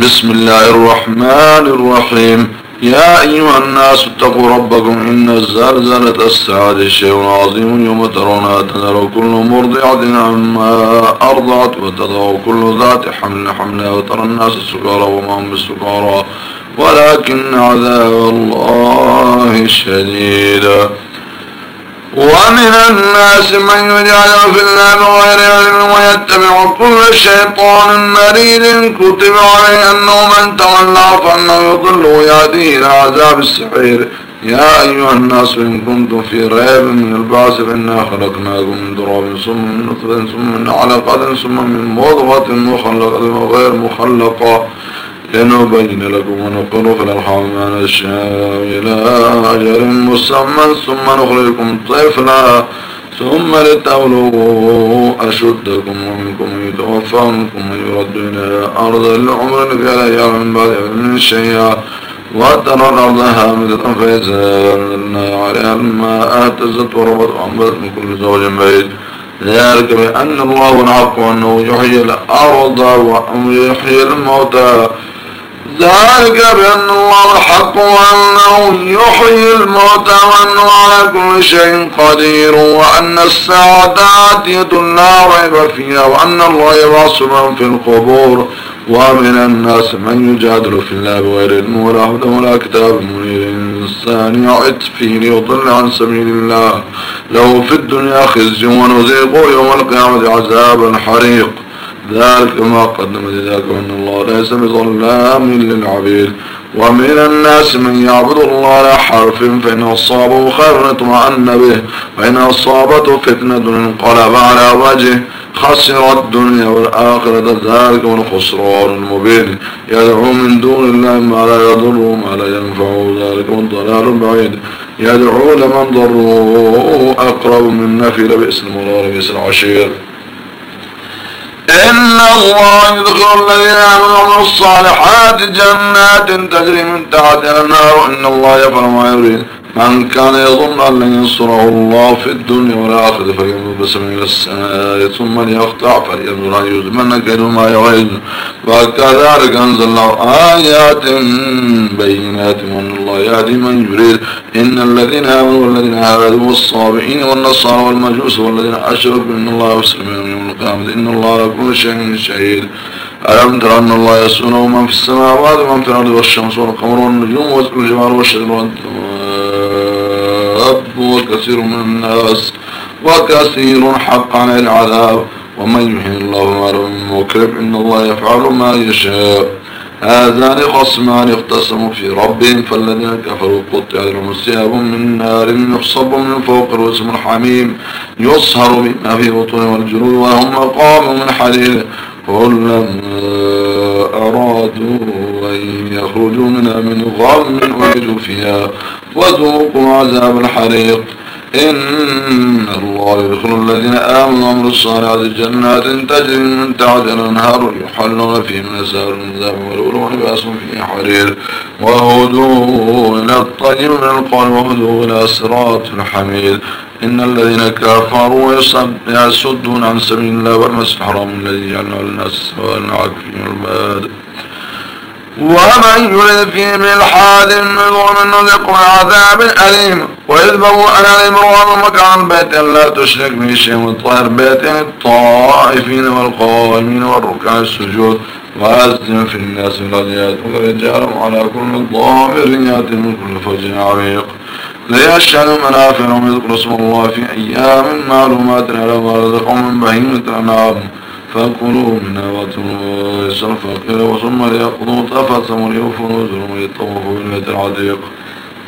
بسم الله الرحمن الرحيم. يا أيها الناس اتقوا ربكم إن زلزلة الساعة شيء عظيم يوم ترونها تذر كل مرضعة عما أرضعت وتضع كل ذات حمل حملها وترى الناس السكارى وما هم ولكن عذاب الله شديد. ومن الناس من يجعل في الله بغير علم ويتبع كل شيطان مريد كتب عليه أنه من تولى فأنه يضل ويهديه إلى عذاب السعير. يا أيها الناس إن كنتم في ريب من البعث فإنا خلقناكم من تراب ثم من نطفة ثم من علقة ثم من مضغة مخلقة وغير مخلقة. لنبين لكم ونقر في الأرحام ما نشاء إلى أجل مسمى ثم نخرجكم طفلا ثم لتولوا أشدكم ومنكم يتوفى ومنكم من يرد إلى أرض العمر فيها لا يعلم بعد من شيئا. وترى الأرض هامدة فإذا أنزلنا عليها الماء اهتزت وربت وأنبت من كل زوج بعيد ذلك بأن الله الحق وأنه يحيي الأرض ويحيي الموتى. ذلك بأن الله الحق وأنه يحيي الموتى وأنه على كل شيء قدير وأن الساعة آتية لا ريب فيها وأن الله يبعث من في القبور ومن الناس من يجادل في الله بغير ولا هدى ولا كتاب منير إنسان يعد فيه ليضل عن سبيل الله له في الدنيا خزي ونذيقه يوم القيامة عذاب الحريق ذلك ما قدم ذلك وأن الله ليس بظلام للعبيد. ومن الناس من يعبد الله على حرف فإن أصابه خير اطمأن به وإن أصابته فتنة انقلب على وجهه خسر الدنيا والآخرة ذلك والخسران المبين. يدعو من دون الله ما لا يضره ما لا ينفعه ذلك والضلال بعيد يدعو لمن ضره أقرب من نفي لبئس المرار بئس العشير. إن الله يدخل الذين آمنوا من الصالحات جنات تجري من تحتها النار إن الله يفعل ما يريد. من كان يظن أن لن ينصره الله في الدنيا والآخرة فلينظر بسم إلى السماء ثم ليقطع فلينظر أن يزمن كيد ما يغيظ وكذلك أنزل الله آيات بينات وأن الله يهدي من يريد. إن الذين آمنوا والذين هادوا والصابئين والنصارى والمجوس والذين أشركوا إن الله يفصل القيامة إن الله على كل شيء شهيد. ألم ترى أن الله يسونه من في السماوات ومن في الأرض والشمس والقمر والنجوم والجبال والشجر والدواب وكثير من الناس وكثير حق عن العذاب. ومن يحيي الله ما من مكرم إن الله يفعل ما يشاء. هذان خصمان اختصموا في ربهم فالذين كفروا قطع لهم ثياب من نار يصب من فوق رؤوسهم الحميم يصهر بما في بطون والجلود ولهم مقام من حديد كلما أرادوا أن يخرجوا منها من غم أعيدوا فيها وذوقوا عذاب الحريق. إن الله يدخل الذين آمنوا وعملوا الصالحات جنات تجري من تحت الأنهار يحلون فيه من أسار من ذهب ولؤلؤ ولباسهم فيه حرير وهدوا إلى الطيب من القول وهدوا إلى صراط الحميد. إن الذين كفروا يصدون عن سبيل الله والمسح الحرام الذي جعلنا للناس سواء العاكفين والباد ومن يرد فيه من ظلم نذقه عذاب أليم وإذ بوأنا لإبراهيم مكان البيت لا تشرك به شيء وطهر بيتين الطائفين والقائمين والركع السجود وأذن في الناس بالغيات ورجالهم على كل ضامر يأتي من كل فج عميق ليشهدوا منافع ويذكر اسم الله في أيام معلومات على ما رزقهم من بهيمة الأنعام فكلوا منها واتقوا الفقير وثم ليقضوا تفثهم وليوفوا نذرهم ويطوفوا بالبيت العتيق.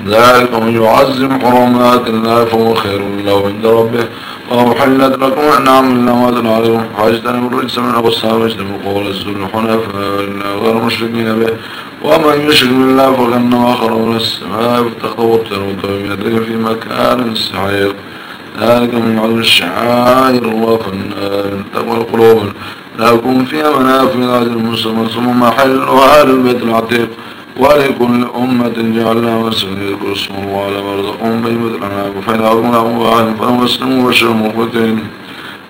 ذلك من يعزم حرمات الله فهو خير له عند ربه. وأحلت لكم إلا ما تنعى عليكم. فاجتنبوا الرجس من أغصاب واجتنبوا قول الزل حنفاء غير مشركين به. ومن يشرك بالله فكأنما خرج من السماء. فاتخذوا وطيب في مكان سعيق. ذلك من عظم الشعائر. فالنار تقوى القلوب. لكم فيها منافع هذه المسلمة ثم محلها البيت العتيق. ولكل أمة جعلنا مسلم يذكر اسم الله على مرزقهم بين مثل الأنعام. فإن أعظم لهم واحد فهم مسلموا وشرموا فتين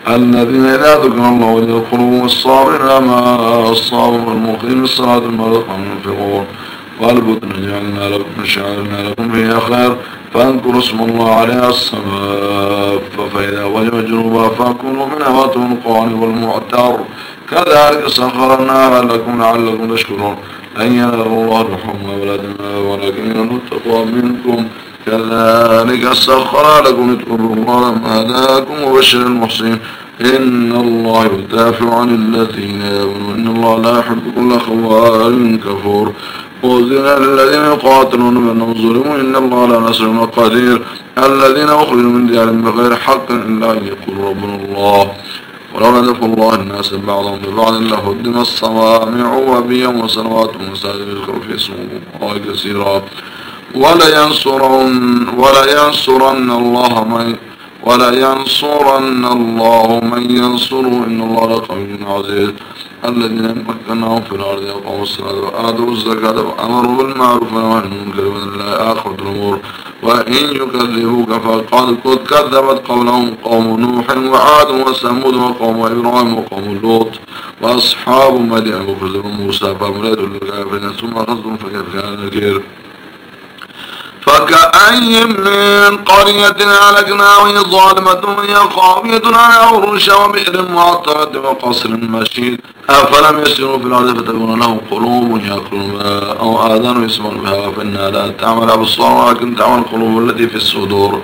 الذين إذا ذكر الله وجل قلوبهم الصابرين ما أصابهم المقيم الصلاة المرقم ينفقون. والبطن جعلنا لكم شعرنا لكم فيها خير. فاذكروا اسم الله عليها السماء فإذا وجب جنوبها فاكلوا منها واتوا القوانب والمعتر. كذلك سخرناها لكم لعلكم تشكرون. أن ينال الله لحومها ولا دماء ولكن ينال التقوى منكم. كذلك سخر لكم اذكروا الله ما هداكم وبشر المحسنين. إن الله يدافع عن الذين يامنوا إن الله لا يحب كل خوار كفور. وزنا للذين يقاتلون بأنهم ظلموا إن الله لا نصر قدير. الذين أخرجوا من ديارهم بغير حق إلا أن يقولوا ربنا الله. ولولا دفع الله الناس بعضهم ببعض لهدم الصوامع وبيع وصلوات ومساجد يذكر في اسمه الله كثيرا. ولينصرن ولينصرن الله من ولينصرن الله من ينصره. إن الله لقوي عزيز. الذين مكناهم في الأرض يقوموا الصلاة وآتوا الزكاة وأمروا بالمعروف ونهوا عن المنكر الله آخر الأمور. وإن يكذبوك فقد قد كذبت قولهم قوم نوح وعاد وثمود وقوم إبراهيم وقوم لوط وأصحاب مدين وكذب موسى فأمريت للكافرين ثم أخذتم فكيف كان نكير. فكأي من قرية هلكنا وهي ظالمة وهي خاوية على عروش وبئر معطرة وقصر مشيد. أفلم يسيروا في الأرض فتكون لهم قلوب يأكلون بها أو آذان يسمعون بها. فإنها لا تعمل أبصار ولكن تعمل القلوب التي في الصدور.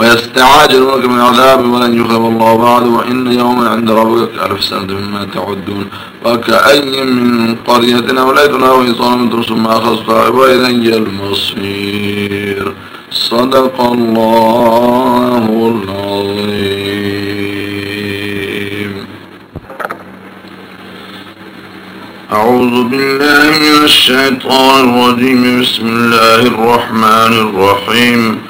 ويستعاجلونك من عذاب ولن يخيب الله بعد وإن يوما عند ربك كألف سنة مما تعدون. وكأي من قرية أوليتنا وهي ظلمة ثم أخذتها وإلي المصير صدق الله العظيم. أعوذ بالله من الشيطان الرجيم. بسم الله الرحمن الرحيم.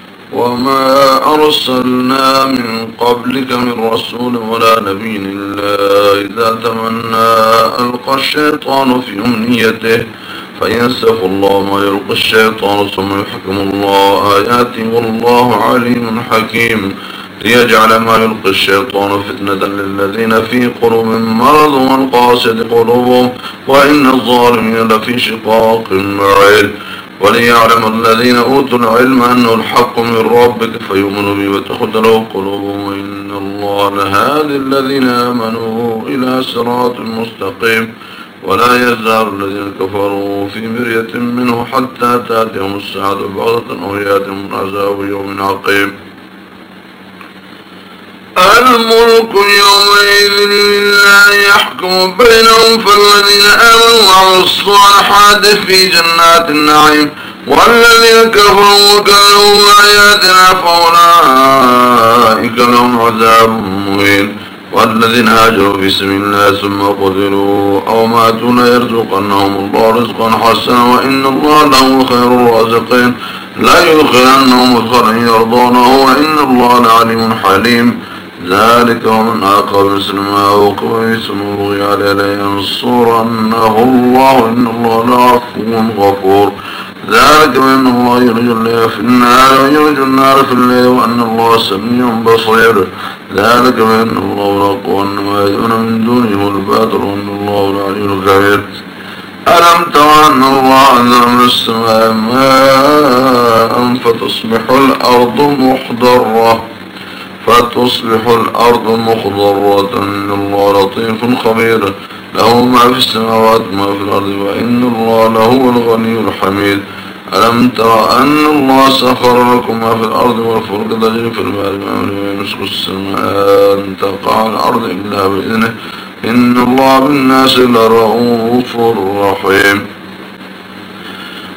وما أرسلنا من قبلك من رسول ولا نبي إلا إذا تمنى ألقى الشيطان في أمنيته فينسخ الله ما يلقى الشيطان ثم يحكم الله آياته والله عليم حكيم. ليجعل ما يلقي الشيطان فتنة للذين في قلوب مرض والقاسد قلوبهم وإن الظالمين لفي شقاق بعيد. وليعلم الذين أوتوا العلم أنه الحق من ربك فيؤمنوا به له قلوبهم وإن الله لهادي الذين آمنوا إلى صراط مستقيم. ولا يزال الذين كفروا في مرية منه حتى تاتهم الساعة بغضة أو ياتهم عذاب يوم عقيم. الملك يومئذ لله يحكم بينهم فالذين آمنوا وعملوا الصالحات في جنات النعيم والذين كفروا وكانوا بآياتنا فأولئك لهم عذاب مهين. والذين هاجروا في سبيل الله ثم قتلوا أو ماتوا ليرزقنهم الله رزقا حسنا وإن الله له خير الرازقين. لا يدخلنهم مدخلا يرضونه وإن الله لعليم حليم. ذلك ومن عاقب مثل ما عوقب ثم بغي عليه لينصرنه الله إن الله لعفو غفور. ذلك بأن الله يرج الليل في النهار ويرج النار في الليل وأن الله سميع بصير. ذلك بأن الله لا أن ما يدعون من دونه الباطل وأن الله العلي الكبير. ألم تر أن الله أنزل من السماء ماء فتصبح الأرض مخضرة فتصبح الأرض مخضرة إن الله لطيف خبير له ما في السماوات وما في الأرض وإن الله لهو الغني الحميد. ألم ترى أن الله سخر لكم ما في الأرض والفلك تجري في البحر ما يمسك السماء أن تقع الأرض إلا بإذنه. إن الله بالناس لرؤوف رحيم.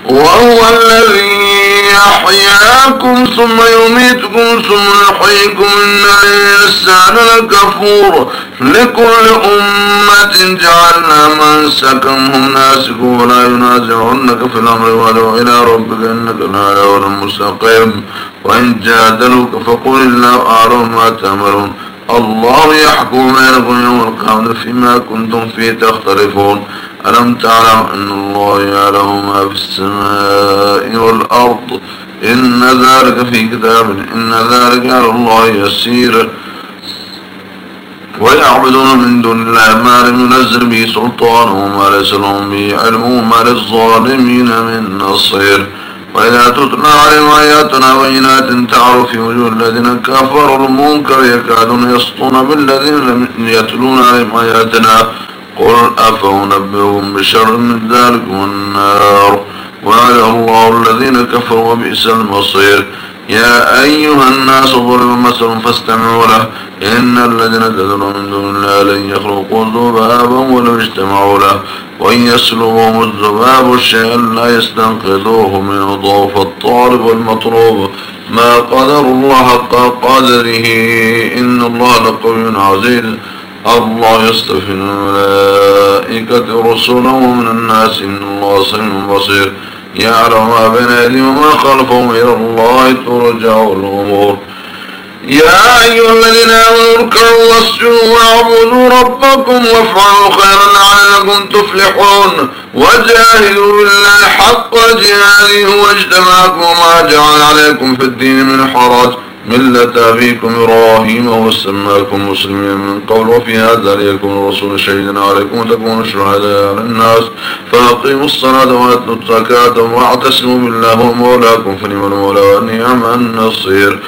وهو الذي يحياكم ثم يميتكم ثم يحييكم إن الإنسان لكفور لكل أمة جعلنا منسكا هم ناسكوا ولا ينازعنك في الأمر ولو إلى ربك إنك لا يولى المستقيم وإن جادلوك فقل الله أعلم ما تأمرون الله يحكم بينكم يوم القيامة فيما كنتم فيه تختلفون. ألم تعلم أن الله يعلم ما في السماء والأرض؟ إن ذلك في كتاب إن ذلك على الله يسير. ويعبدون من دون الله ما لم ينزل به سلطان وما ليس لهم به علم وما للظالمين من نصير. وإذا تتلى عليهم آياتنا بينات تعرف في وجوه الذين كفروا المنكر يكادون يسطون بالذين لم يتلون عليهم آياتنا. قل أفأنبئهم بشر من ذلك والنار. وعلى الله الذين كفروا وبئس المصير. يا أيها الناس ضرب مثل فاستمعوا له. إن الذين تدعون من دون الله لن يخلقوا ذبابا ولو اجتمعوا له. وإن يسلبهم الذباب شيئا لا يستنقذوه من ضعف الطالب والمطلوب ما قدر الله حق قدره. إن الله لقوي عزيز. الله يستفي من الملائكة رسولا ومن الناس. إن الله سميع بصير. يعلم ما بين أيديهم وما خلفهم إلى الله ترجع الأمور. يا أيها الذين آمنوا اركعوا واسجدوا واعبدوا ربكم وافعلوا خيرا لعلكم تفلحون. وجاهدوا بالله حق جهاده واجتمعكم وما جعل عليكم في الدين من حرج. ملة أبيكم إبراهيم وسماكم مسلمين من قول وفي هذا ليكون الرسول شهيدا عليكم وتكونوا شهداء على الناس. فأقيموا الصلاة وأتوا الزكاة واعتصموا بالله ومولاكم فنعم المولى ونعم النصير.